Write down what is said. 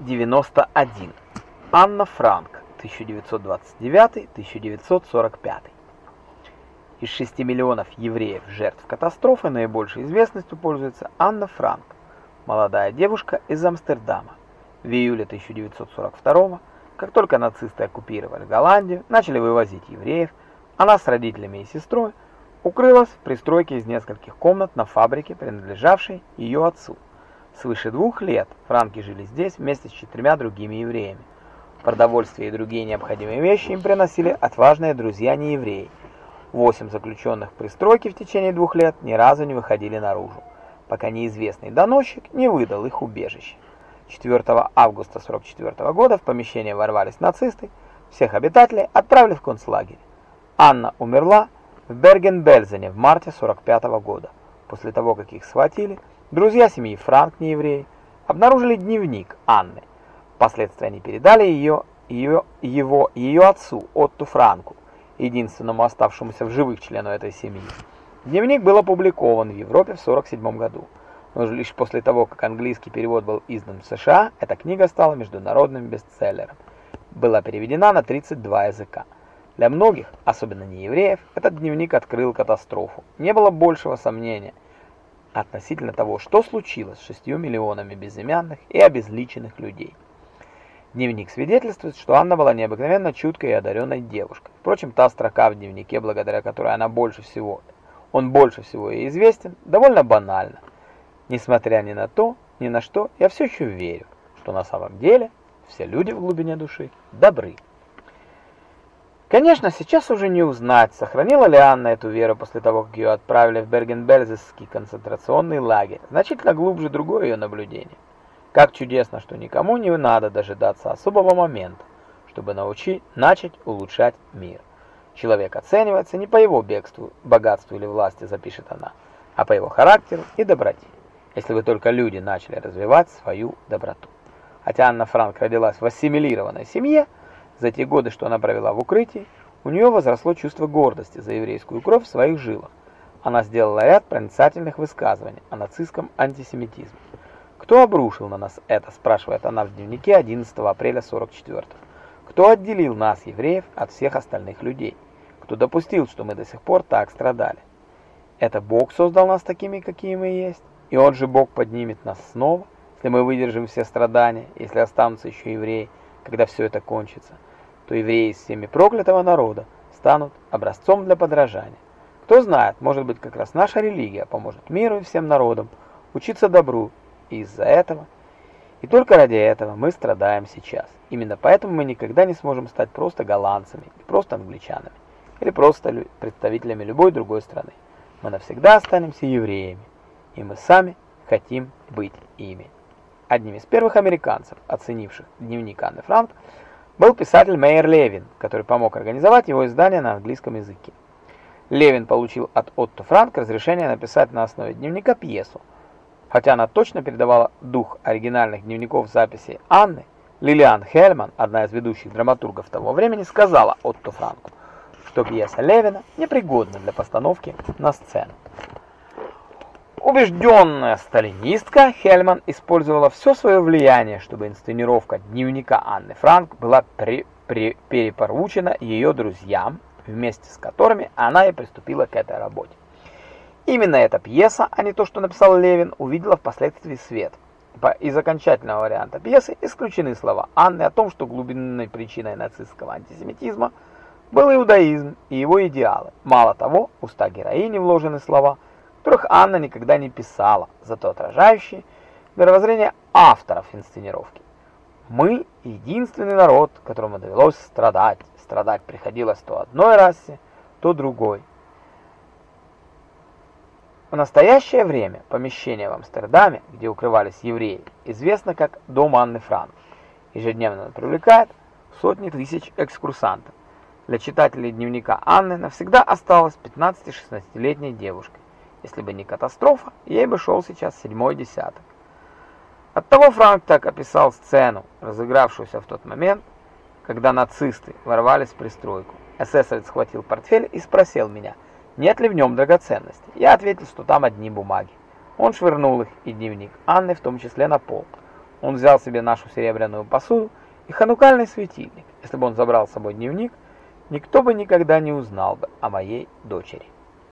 91. Анна Франк, 1929-1945. Из 6 миллионов евреев жертв катастрофы наибольшей известностью пользуется Анна Франк, молодая девушка из Амстердама. В июле 1942 как только нацисты оккупировали Голландию, начали вывозить евреев, она с родителями и сестрой укрылась в пристройке из нескольких комнат на фабрике, принадлежавшей ее отцу. Свыше двух лет франки жили здесь вместе с четырьмя другими евреями. Продовольствие и другие необходимые вещи им приносили отважные друзья-неевреи. Восемь заключенных в пристройке в течение двух лет ни разу не выходили наружу, пока неизвестный доносчик не выдал их убежище. 4 августа 1944 года в помещение ворвались нацисты, всех обитателей отправили в концлагерь. Анна умерла в Берген-Бельзене в марте 1945 года. После того, как их схватили, друзья семьи Франк, не евреи, обнаружили дневник Анны. Впоследствии они передали ее, ее, его ее отцу, Отту Франку, единственному оставшемуся в живых члену этой семьи. Дневник был опубликован в Европе в 1947 году, но лишь после того, как английский перевод был издан в США, эта книга стала международным бестселлером. Была переведена на 32 языка. Для многих, особенно не евреев, этот дневник открыл катастрофу. Не было большего сомнения относительно того, что случилось с шестью миллионами безымянных и обезличенных людей. Дневник свидетельствует, что Анна была необыкновенно чуткой и одаренной девушкой. Впрочем, та строка в дневнике, благодаря которой она больше всего, он больше всего ей известен, довольно банальна. Несмотря ни на то, ни на что, я все еще верю, что на самом деле все люди в глубине души добры. Конечно, сейчас уже не узнать, сохранила ли Анна эту веру после того, как ее отправили в Берген-Бельзесский концентрационный лагерь. Значительно глубже другое ее наблюдение. Как чудесно, что никому не надо дожидаться особого момента, чтобы научить, начать улучшать мир. Человек оценивается не по его бегству, богатству или власти, запишет она, а по его характеру и доброте если бы только люди начали развивать свою доброту. Хотя Анна Франк родилась в ассимилированной семье, за те годы, что она провела в укрытии, у нее возросло чувство гордости за еврейскую кровь в своих жилах. Она сделала ряд проницательных высказываний о нацистском антисемитизме. «Кто обрушил на нас это?» – спрашивает она в дневнике 11 апреля 44 Кто отделил нас, евреев, от всех остальных людей? Кто допустил, что мы до сих пор так страдали? Это Бог создал нас такими, какие мы есть? И он же Бог поднимет нас снова, если мы выдержим все страдания, если останутся еще евреи, когда все это кончится, то евреи из всеми проклятого народа станут образцом для подражания. Кто знает, может быть, как раз наша религия поможет миру и всем народам учиться добру, из-за этого, и только ради этого мы страдаем сейчас. Именно поэтому мы никогда не сможем стать просто голландцами, просто англичанами, или просто представителями любой другой страны. Мы навсегда останемся евреями и мы сами хотим быть ими. Одним из первых американцев, оценивших дневник Анны Франк, был писатель Мейер Левин, который помог организовать его издание на английском языке. Левин получил от Отто Франк разрешение написать на основе дневника пьесу. Хотя она точно передавала дух оригинальных дневников записей Анны, Лилиан Хельман, одна из ведущих драматургов того времени, сказала Отто Франку, что пьеса Левина непригодна для постановки на сцену. Убежденная сталинистка, Хельман использовала все свое влияние, чтобы инсценировка дневника Анны Франк была при, при, перепоручена ее друзьям, вместе с которыми она и приступила к этой работе. Именно эта пьеса, а не то, что написал Левин, увидела впоследствии свет. Из окончательного варианта пьесы исключены слова Анны о том, что глубинной причиной нацистского антисемитизма был иудаизм и его идеалы. Мало того, уста героини вложены слова – которых Анна никогда не писала, зато отражающие мировоззрение авторов инсценировки. Мы единственный народ, которому довелось страдать. Страдать приходилось то одной расе, то другой. В настоящее время помещение в Амстердаме, где укрывались евреи, известно как Дом Анны Франк. Ежедневно привлекает сотни тысяч экскурсантов. Для читателей дневника Анны навсегда осталась 15-16-летней девушкой. Если бы не катастрофа, ей бы шел сейчас седьмой десяток. Оттого Франк так описал сцену, разыгравшуюся в тот момент, когда нацисты ворвались в пристройку. Эсэсовец схватил портфель и спросил меня, нет ли в нем драгоценностей. Я ответил, что там одни бумаги. Он швырнул их и дневник Анны, в том числе на пол. Он взял себе нашу серебряную посуду и ханукальный светильник. Если бы он забрал с собой дневник, никто бы никогда не узнал бы о моей дочери.